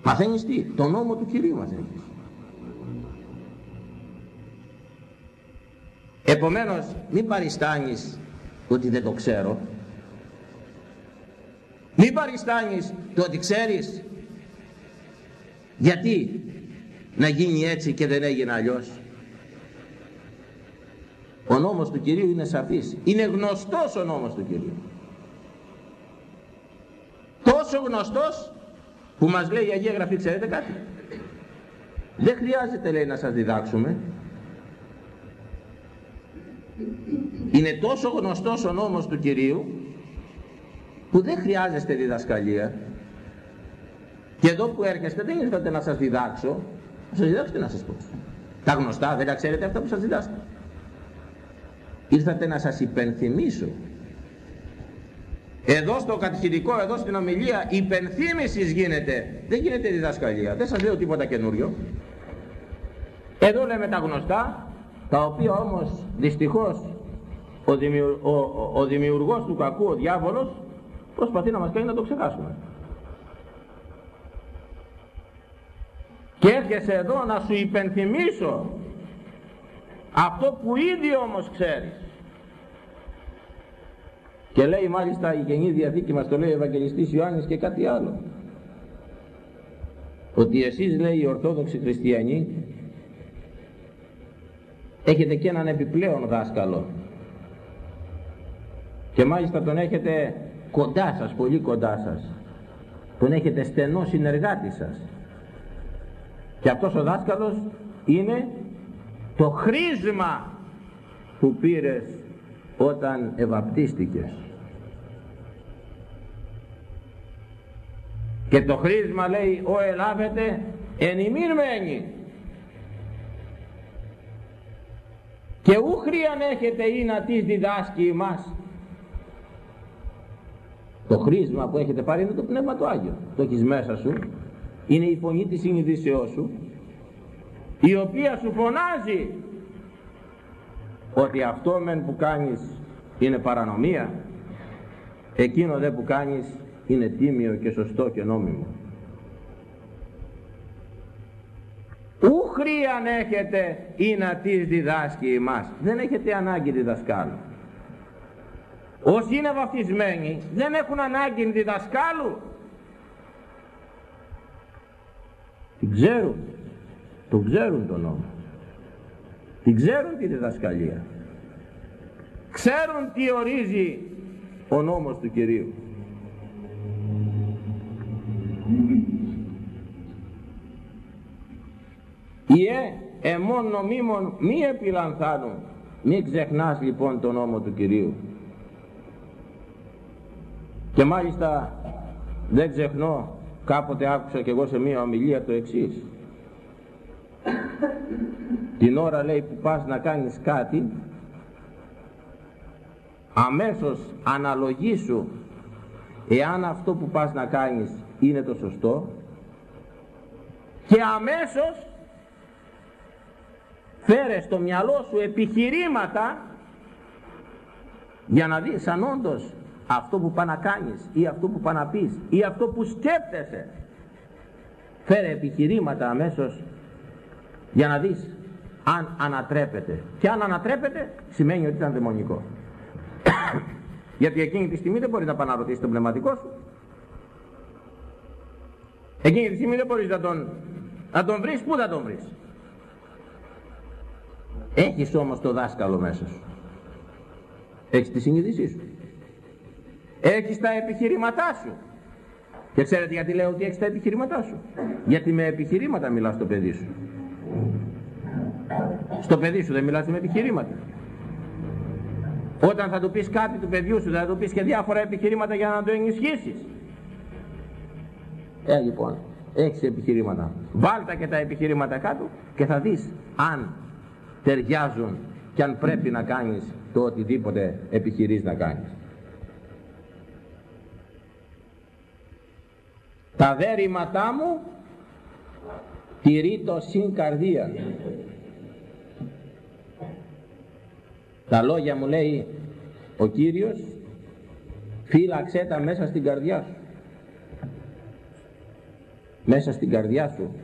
Μαθαίνεις τι; Το νόμο του Κυρίου μαθαίνεις. Επομένως μην παριστάνεις ότι δεν το ξέρω. Μην παριστάνεις το ότι ξέρεις γιατί; Να γίνει έτσι και δεν έγινε αλλιώς. Ο νόμος του Κυρίου είναι σαφής. Είναι γνωστός ο νόμος του Κυρίου. Τόσο γνωστός που μας λέει η Αγία Γραφή, ξέρετε κάτι; Δεν χρειάζεται λέει να σας διδάξουμε. Είναι τόσο γνωστός ο νόμος του Κυρίου που δεν χρειάζεστε διδασκαλία. Και εδώ που έρχεστε δεν ήρθατε να σας διδάξω, να σας διδάξω τι να σας πω. Τα γνωστά δεν τα ξέρετε αυτά που σας διδάσκω. Ήρθατε να σας υπενθυμίσω. Εδώ στο κατηχητικό, εδώ στην ομιλία, υπενθύμησης γίνεται. Δεν γίνεται διδασκαλία. Δεν σας λέω τίποτα καινούριο. Εδώ λέμε τα γνωστά, τα οποία όμως δυστυχώς ο, ο, ο δημιουργός του κακού, ο διάβολος, προσπαθεί να μας κάνει να το ξεχάσουμε. Και έρχεσαι εδώ να σου υπενθυμίσω αυτό που ήδη όμως ξέρεις. Και λέει μάλιστα η Καινή Διαθήκη μας το λέει ο Ευαγγελιστής Ιωάννης και κάτι άλλο. Ότι εσείς λέει οι Ορθόδοξοι Χριστιανοί έχετε και έναν επιπλέον δάσκαλο και μάλιστα τον έχετε κοντά σας, πολύ κοντά σας τον έχετε στενό συνεργάτη σας και αυτός ο δάσκαλος είναι το χρήσμα που πήρες όταν ευαπτίστηκες και το χρήσμα λέει ο ελάβετε εν ημίν μένει και ούχριαν έχετε ή να τις διδάσκει εμάς το χρήσμα που έχετε πάρει είναι το Πνεύμα του Άγιο το έχεις μέσα σου είναι η φωνή της συνειδήσεώς σου η οποία σου φωνάζει ότι αυτό μεν που κάνεις είναι παρανομία εκείνο δε που κάνεις είναι τίμιο και σωστό και νόμιμο Ου χρήαν έχετε ή να τις διδάσκει εμάς. Δεν έχετε ανάγκη διδασκάλου. Όσοι είναι βαφτισμένοι δεν έχουν ανάγκη διδασκάλου. Την ξέρουν. Τον ξέρουν τον νόμο. Την ξέρουν τη διδασκαλία. Ξέρουν τι ορίζει ο νόμος του Κυρίου. Ιε εμών νομίμων μη επιλανθάνουν. Μη ξεχνάς λοιπόν τον νόμο του Κυρίου. Και μάλιστα δεν ξεχνώ κάποτε άκουσα και εγώ σε μία ομιλία το εξής. Την ώρα λέει που πας να κάνεις κάτι αμέσως αναλογήσου εάν αυτό που πας να κάνεις είναι το σωστό και αμέσως φέρες στο μυαλό σου επιχειρήματα για να δεις αν όντως αυτό που πά να κάνεις ή αυτό που πά να πεις ή αυτό που σκέπτεσαι φέρε επιχειρήματα αμέσως για να δεις αν ανατρέπεται. Και αν ανατρέπεται σημαίνει ότι ήταν δαιμονικό. [COUGHS] Γιατί εκείνη τη στιγμή δεν μπορείς να πάει να ρωτήσεις τον πνευματικό σου. Εκείνη τη στιγμή δεν μπορείς να τον, να τον βρεις. Πού θα τον βρεις; Έχεις όμως το δάσκαλο μέσα σου. Έχεις τη συνείδησή σου. Έχεις τα επιχειρήματά σου. Και ξέρετε γιατί λέω ότι έχεις τα επιχειρήματά σου. Γιατί με επιχειρήματα μιλάς στο παιδί σου. Στο παιδί σου δεν μιλάς με επιχειρήματα. Όταν θα του πεις κάτι του παιδιού σου θα του πεις και διάφορα επιχειρήματα για να το ενισχύσεις. Ε, λοιπόν, έχεις επιχειρήματα. Βάλτα και τα επιχειρήματα κάτω και θα δεις αν ταιριάζουν και αν πρέπει να κάνεις το οτιδήποτε επιχειρείς να κάνεις. Τα δέρηματά μου τηρεί το συν καρδία. Τα λόγια μου λέει ο Κύριος φύλαξέ τα μέσα στην καρδιά σου. Μέσα στην καρδιά σου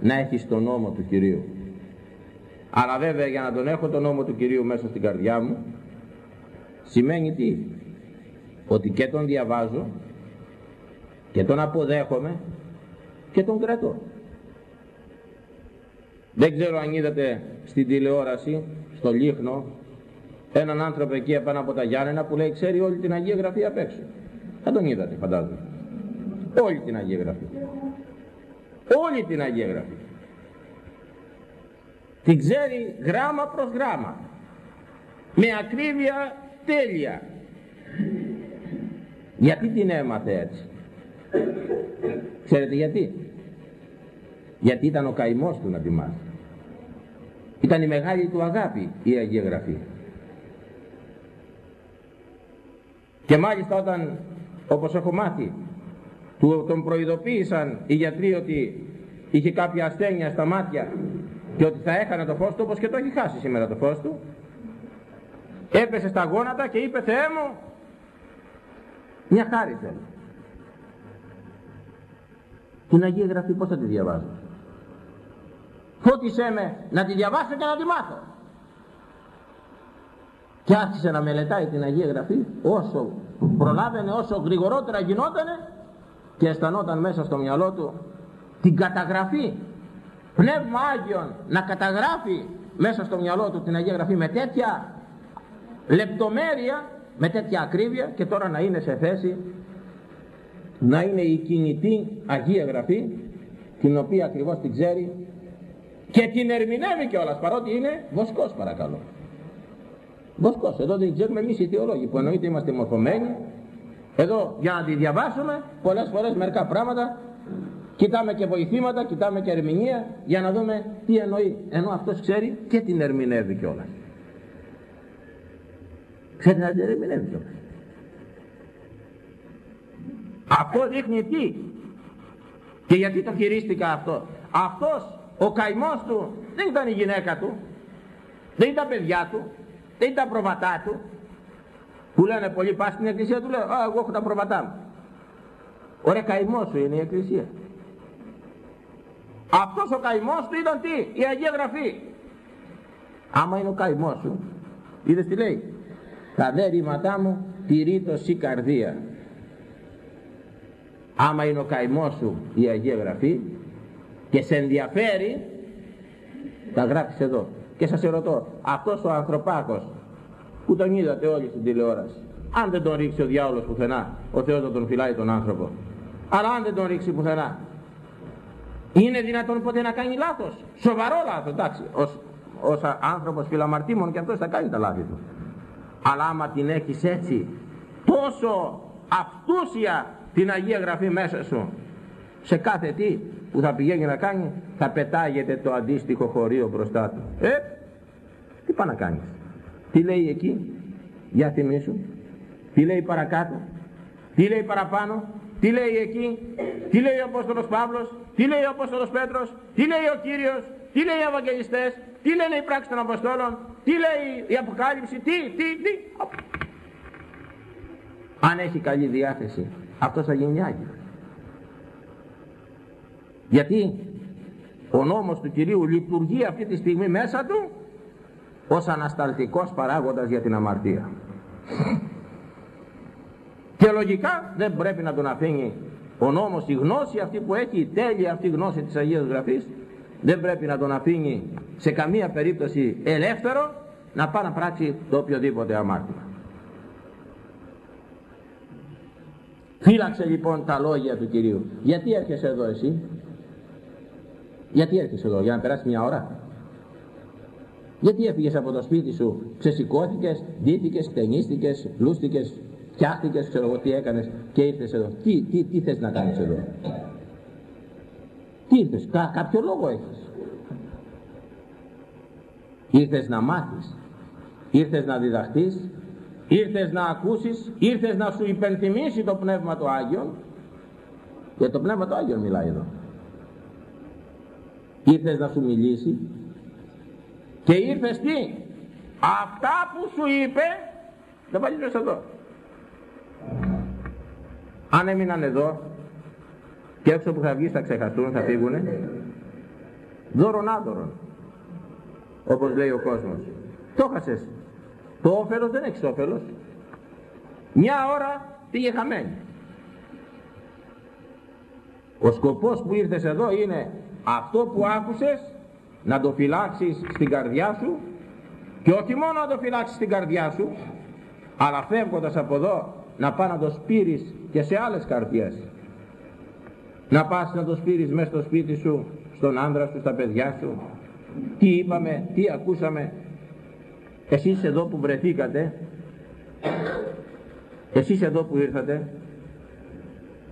να έχεις τον νόμο του Κυρίου. Αλλά βέβαια για να τον έχω τον νόμο του Κυρίου μέσα στην καρδιά μου σημαίνει τι; Ότι και τον διαβάζω και τον αποδέχομαι και τον κρατώ. Δεν ξέρω αν είδατε στην τηλεόραση στο Λίχνο έναν άνθρωπο εκεί απάνω από τα Γιάννενα που λέει ξέρει όλη την Αγία Γραφή απ' έξω θα τον είδατε φαντάζομαι. Όλη την Αγία Γραφή. Όλη την Αγία Γραφή. Την ξέρει γράμμα προς γράμμα. Με ακρίβεια τέλεια. Γιατί την έμαθε έτσι; Ξέρετε γιατί; Γιατί ήταν ο καημός του να τη μάθει ήταν η μεγάλη του αγάπη η Αγία Γραφή. Και μάλιστα όταν όπως έχω μάθει τον προειδοποίησαν οι γιατροί ότι είχε κάποια ασθένεια στα μάτια και ότι θα έχανε το φως του όπως και το έχει χάσει σήμερα το φως του έπεσε στα γόνατα και είπε Θεέ μου μια χάρη θέλω την Αγία Γραφή πως θα τη διαβάζω; Φώτισέ με να τη διαβάσω και να τη μάθω. Και άρχισε να μελετάει την Αγία Γραφή όσο προλάβαινε όσο γρηγορότερα γινότανε και αισθανόταν μέσα στο μυαλό του την καταγραφή πνεύμα Άγιον να καταγράφει μέσα στο μυαλό του την Αγία Γραφή με τέτοια λεπτομέρεια με τέτοια ακρίβεια και τώρα να είναι σε θέση να είναι η κινητή Αγία Γραφή την οποία ακριβώς την ξέρει και την ερμηνεύει κιόλας παρότι είναι βοσκός παρακαλώ. Βοσκός. Εδώ δεν ξέρουμε εμείς οι θεολόγοι που εννοείται είμαστε μορφωμένοι. Εδώ για να τη διαβάσουμε πολλές φορές μερικά πράγματα. Κοιτάμε και βοηθήματα, κοιτάμε και ερμηνεία για να δούμε τι εννοεί. Ενώ αυτός ξέρει και την ερμηνεύει κιόλας. Ξέρει να την ερμηνεύει κιόλας αυτό δείχνει τι. Και γιατί το χειρίστηκα αυτό; Αυτός ο καημός του δεν ήταν η γυναίκα του δεν ήταν παιδιά του δεν ήταν προβατά του. Που λένε πολλοί πας στην εκκλησία του λέω α εγώ έχω τα προβατά μου ωραία καημός σου είναι η εκκλησία. Αυτός ο καημός του ήταν τι; Η Αγία Γραφή. Άμα είναι ο καημός σου είδες τι λέει; Τα δε ρήματά μου τηρήτως η καρδία άμα είναι ο καημός σου η Αγία Γραφή και σε ενδιαφέρει τα γράφεις εδώ. Και σας ερωτώ αυτός ο ανθρωπάκος που τον είδατε όλοι στην τηλεόραση αν δεν τον ρίξει ο διάολος πουθενά ο Θεός δεν τον φυλάει τον άνθρωπο. Αλλά αν δεν τον ρίξει πουθενά είναι δυνατόν ποτέ να κάνει λάθος. Σοβαρό λάθος εντάξει. Ως, ως άνθρωπος φιλαμαρτήμων και αυτός θα κάνει τα λάθη του. Αλλά άμα την έχεις έτσι τόσο αυτούσια την Αγία Γραφή μέσα σου. Σε κάθε τι που θα πηγαίνει να κάνει θα πετάγεται το αντίστοιχο χωρίο μπροστά του. Ε, τι πάει να κάνεις. Τι λέει εκεί για θυμίσου τι λέει παρακάτω. Τι λέει παραπάνω. Τι λέει εκεί. Τι λέει ο Απόστολος Παύλος. Τι λέει ο Απόστολος Πέτρος. Τι λέει ο Κύριος. Τι λέει οι Ευαγγελιστές. Τι λένε οι πράξεις των Αποστόλων. Τι λέει η Αποκάλυψη. Τι, τι, τι. Αν έχει καλή διάθεση αυτός θα γίνει Άγιος γιατί ο νόμος του Κυρίου λειτουργεί αυτή τη στιγμή μέσα του ως ανασταλτικός παράγοντας για την αμαρτία. Και λογικά δεν πρέπει να τον αφήνει ο νόμος, η γνώση αυτή που έχει, η τέλεια αυτή γνώση της Αγίας Γραφής, δεν πρέπει να τον αφήνει σε καμία περίπτωση ελεύθερο να πάει να πράξει το οποιοδήποτε αμάρτημα. Φύλαξε λοιπόν τα λόγια του Κυρίου. Γιατί έρχεσαι εδώ εσύ, γιατί έρχεσαι εδώ, για να περάσει μια ώρα; Γιατί έφυγες από το σπίτι σου, ξεσηκώθηκες, ντύθηκες, κτενίστηκες, λούστηκες, φτιάχτηκες, ξέρω εγώ τι έκανες και ήρθες εδώ. Τι, τι, τι θες να κάνεις εδώ; Τι ήρθες, Κά, κάποιο λόγο έχεις; Ήρθες να μάθεις, ήρθες να διδαχτείς, ήρθες να ακούσεις, ήρθες να σου υπενθυμίσει το Πνεύμα του Άγιο και το Πνεύμα του Άγιο μιλάει εδώ. Ήρθες να σου μιλήσει και ήρθες τι; Αυτά που σου είπε δεν βάλεις εδώ. Αν έμειναν εδώ και έξω που θα βγεις θα ξεχαστούν, θα φύγουνε. Δώρον άδωρον όπως λέει ο κόσμος. Το χάσες το όφελος δεν έχεις όφελος. Μια ώρα πήγε χαμένη. Ο σκοπός που ήρθες εδώ είναι αυτό που άκουσες να το φυλάξεις στην καρδιά σου και όχι μόνο να το φυλάξεις στην καρδιά σου αλλά φεύγοντας από εδώ να πά να το σπείρεις και σε άλλες καρδιές. Να πας να το σπείρεις μέσα στο σπίτι σου στον άντρα σου, στα παιδιά σου. Τι είπαμε, τι ακούσαμε. Εσείς εδώ που βρεθήκατε, εσείς εδώ που ήρθατε,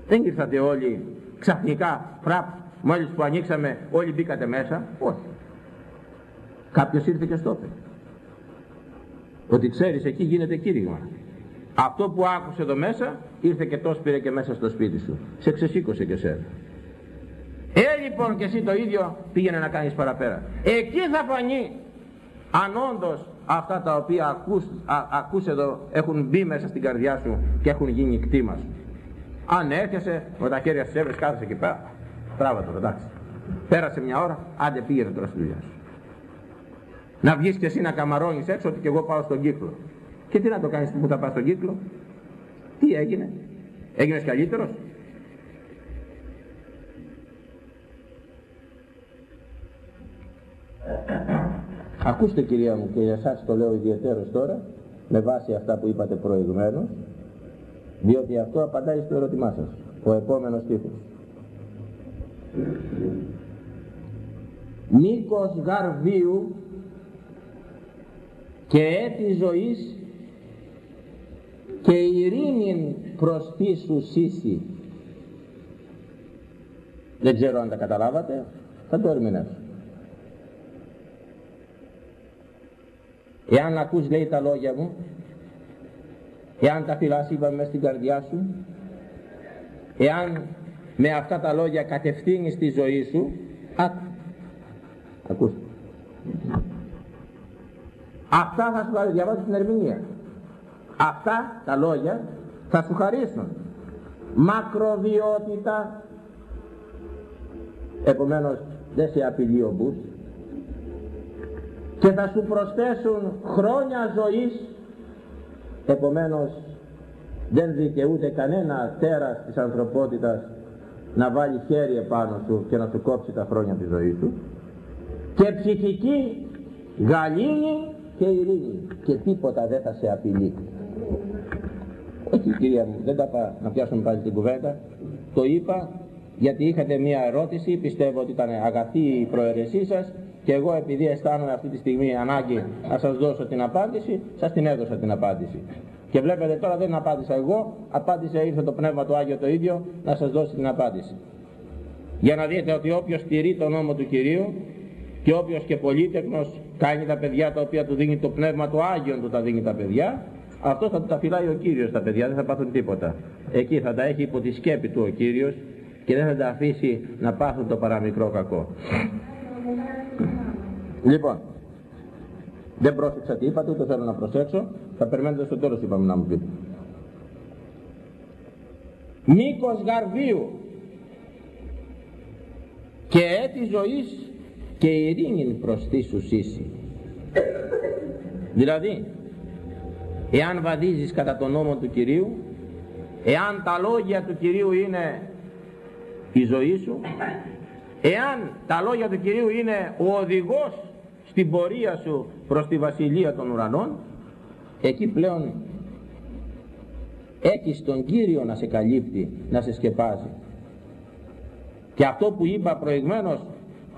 δεν ήρθατε όλοι ξαφνικά, φραπ, μόλις που ανοίξαμε όλοι μπήκατε μέσα. Όχι. Κάποιος ήρθε και στο Ότι ξέρεις εκεί γίνεται κήρυγμα. Αυτό που άκουσε εδώ μέσα ήρθε και το πήρε και μέσα στο σπίτι σου. Σε ξεσήκωσε και σένα. Ε λοιπόν και εσύ το ίδιο πήγαινε να κάνεις παραπέρα. Εκεί θα φανεί αν όντως αυτά τα οποία ακούς, α, ακούς εδώ έχουν μπει μέσα στην καρδιά σου και έχουν γίνει κτήμα σου. Αν έρχεσαι με τα χέρια στις έβρες κάθεσαι εκεί πέρα. Τράβα το εντάξει. Πέρασε μια ώρα, άντε πήγαινε τώρα στη δουλειά σου. Να βγεις και εσύ να καμαρώνεις έξω ότι και εγώ πάω στον κύκλο. Και τι να το κάνεις που θα πας στον κύκλο; Τι έγινε; Έγινες καλύτερος; Ακούστε κυρία μου και για εσάς το λέω ιδιαίτερος τώρα με βάση αυτά που είπατε προηγουμένως διότι αυτό απαντάει στο ερώτημά σας. Ο επόμενος στίχος. Μήκος γαρβίου και έτη ζωής και ειρήνην προς σου σύση δεν ξέρω αν τα καταλάβατε. Θα το ερμηνεύσω Εάν ακούς λέει τα λόγια μου, εάν τα φυλάς είπαμε μέσα στην καρδιά σου, εάν με αυτά τα λόγια κατευθύνεις τη ζωή σου, άκου, ακούστε. Αυτά θα σου χαρίσουν, διαβάζω την ερμηνεία. Αυτά τα λόγια θα σου χαρίσουν μακροβιότητα, επομένως δεν σε απειλεί ο μπούς, και θα σου προσθέσουν χρόνια ζωής. Επομένως δεν δικαιούται κανένα τέρας της ανθρωπότητας να βάλει χέρι επάνω σου και να σου κόψει τα χρόνια της ζωής σου και ψυχική γαλήνη και ειρήνη. Και τίποτα δεν θα σε απειλεί. Όχι κυρία μου δεν τα πάω να πιάσουμε πάλι την κουβέντα. Το είπα γιατί είχατε μία ερώτηση. Πιστεύω ότι ήταν αγαθή η προαιρεσή σας και εγώ επειδή αισθάνομαι αυτή τη στιγμή ανάγκη να σας δώσω την απάντηση, σας την έδωσα την απάντηση. Και βλέπετε τώρα δεν απάντησα εγώ, απάντησε ήρθε το Πνεύμα του Άγιο το ίδιο να σας δώσει την απάντηση. Για να δείτε ότι όποιος τηρεί τον νόμο του Κυρίου και όποιος και πολύτεκνος κάνει τα παιδιά τα οποία του δίνει το Πνεύμα του Άγιον του τα δίνει τα παιδιά, αυτό θα τα φυλάει ο Κύριος τα παιδιά, δεν θα πάθουν τίποτα. Εκεί θα τα έχει υπό τη σκέπη του ο Κύριος και δεν θα τα αφήσει να πάθουν το παραμικρό κακό. Λοιπόν, δεν πρόσεξα τι είπατε, ούτε θέλω να προσέξω. Θα περιμένετε στο τέλος είπαμε να μου πείτε. Μήκος γαρβίου και έτη ζωής και ειρήνη προς τη σου σύση. Δηλαδή, εάν βαδίζεις κατά τον νόμο του Κυρίου, εάν τα λόγια του Κυρίου είναι η ζωή σου, εάν τα λόγια του Κυρίου είναι ο οδηγός στην πορεία σου προς τη Βασιλεία των Ουρανών εκεί πλέον έχεις τον Κύριο να σε καλύπτει, να σε σκεπάζει. Και αυτό που είπα προηγμένως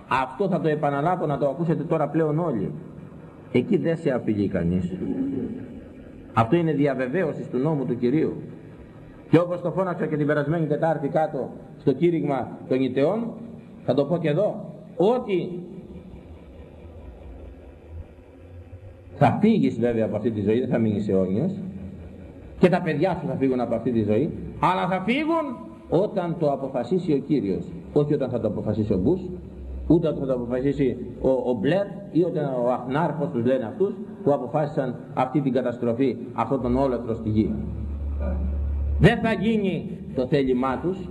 αυτό θα το επαναλάβω να το ακούσετε τώρα πλέον όλοι. Εκεί δεν σε απειλεί κανείς. Αυτό είναι διαβεβαίωσης του νόμου του Κυρίου. Και όπως το φώναξα και την περασμένη Τετάρτη κάτω στο κήρυγμα των Ιτεών θα το πω και εδώ. Ότι Θα φύγεις βέβαια από αυτή τη ζωή, δεν θα μείνεις αιώνιος και τα παιδιά σου θα φύγουν από αυτή τη ζωή, αλλά θα φύγουν όταν το αποφασίσει ο Κύριος, όχι όταν θα το αποφασίσει ο Μπούς, ούτε όταν θα το αποφασίσει ο, ο Μπλερ ή όταν ο Αχνάρ, πώς τους λένε αυτούς, που αποφάσισαν αυτή την καταστροφή, αυτόν τον όλεθρο στη γη. Δεν θα γίνει το θέλημά τους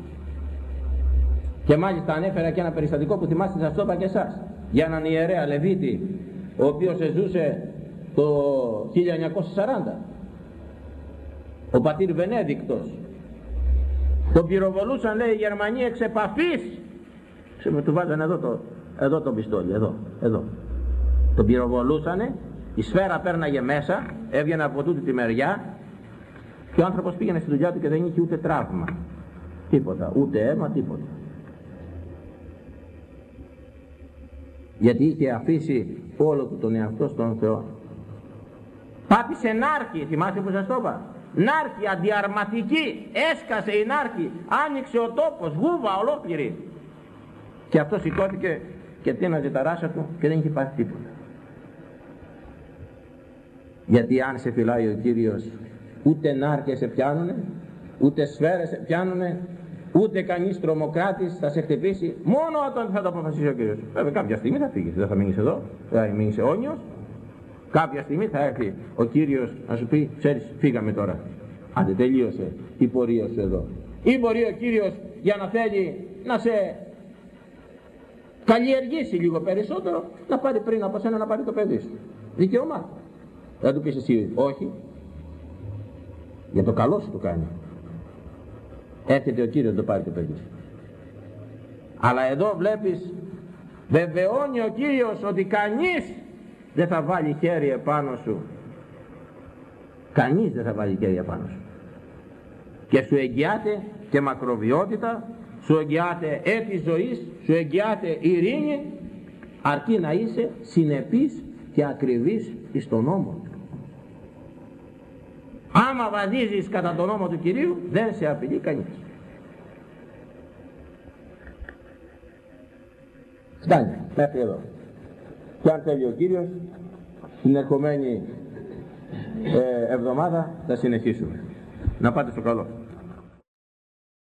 και μάλιστα ανέφερα και ένα περιστατικό που θυμάστε σας το είπα και εσάς. Για έναν ιερέα Λεβίτη ο οποίος ζούσε το 1940 ο πατήρ Βενέδικτος. Τον πυροβολούσαν λέει οι Γερμανοί εξ επαφής με του βάζανε εδώ το, εδώ το πιστόλι εδώ, εδώ. Τον πυροβολούσανε η σφαίρα πέρναγε μέσα έβγαινε από τούτη τη μεριά και ο άνθρωπος πήγαινε στη δουλειά του και δεν είχε ούτε τραύμα. Τίποτα, ούτε αίμα, τίποτα γιατί είχε αφήσει όλο του τον εαυτό στον Θεό. Πάτησε νάρκη θυμάστε που σας το είπα. Νάρκη αντιαρματική έσκασε η νάρκη άνοιξε ο τόπος βούβα ολόκληρη. Και αυτό σηκώθηκε και τίναζε τα ράσα του και δεν είχε πάθει τίποτα. Γιατί αν σε φυλάει ο Κύριος ούτε νάρκες σε πιάνουνε ούτε σφαίρες σε πιάνουνε ούτε κανείς τρομοκράτης θα σε χτυπήσει μόνο όταν θα το αποφασίσει ο Κύριος. Βέβαια κάποια στιγμή θα φύγεις δεν θα μείνεις εδώ. Δεν θα μείνεις αιώνιος κάποια στιγμή θα έρθει ο Κύριος να σου πει ξέρεις φύγαμε τώρα. Άντε τελείωσε η πορεία σου εδώ. Ή μπορεί ο Κύριος για να θέλει να σε καλλιεργήσει λίγο περισσότερο να πάρει πριν από σένα να πάρει το παιδί σου. Δικαιωμά δεν του πεις εσύ όχι. Για το καλό σου το κάνει έρχεται ο Κύριος να το πάρει το παιδί σου αλλά εδώ βλέπεις βεβαιώνει ο Κύριος ότι κανείς δεν θα βάλει χέρι επάνω σου. Κανείς δεν θα βάλει χέρι επάνω σου. Και σου εγγυάται και μακροβιότητα σου εγγυάται έτη ζωής σου εγγυάται ειρήνη αρκεί να είσαι συνεπής και ακριβής εις τον νόμο άμα βαδίζεις κατά τον νόμο του Κυρίου δεν σε απειλεί κανείς. Φτάνει. Μέχρι εδώ. Και αν θέλει ο Κύριος την ερχομένη ε, εβδομάδα θα συνεχίσουμε. Να πάτε στο καλό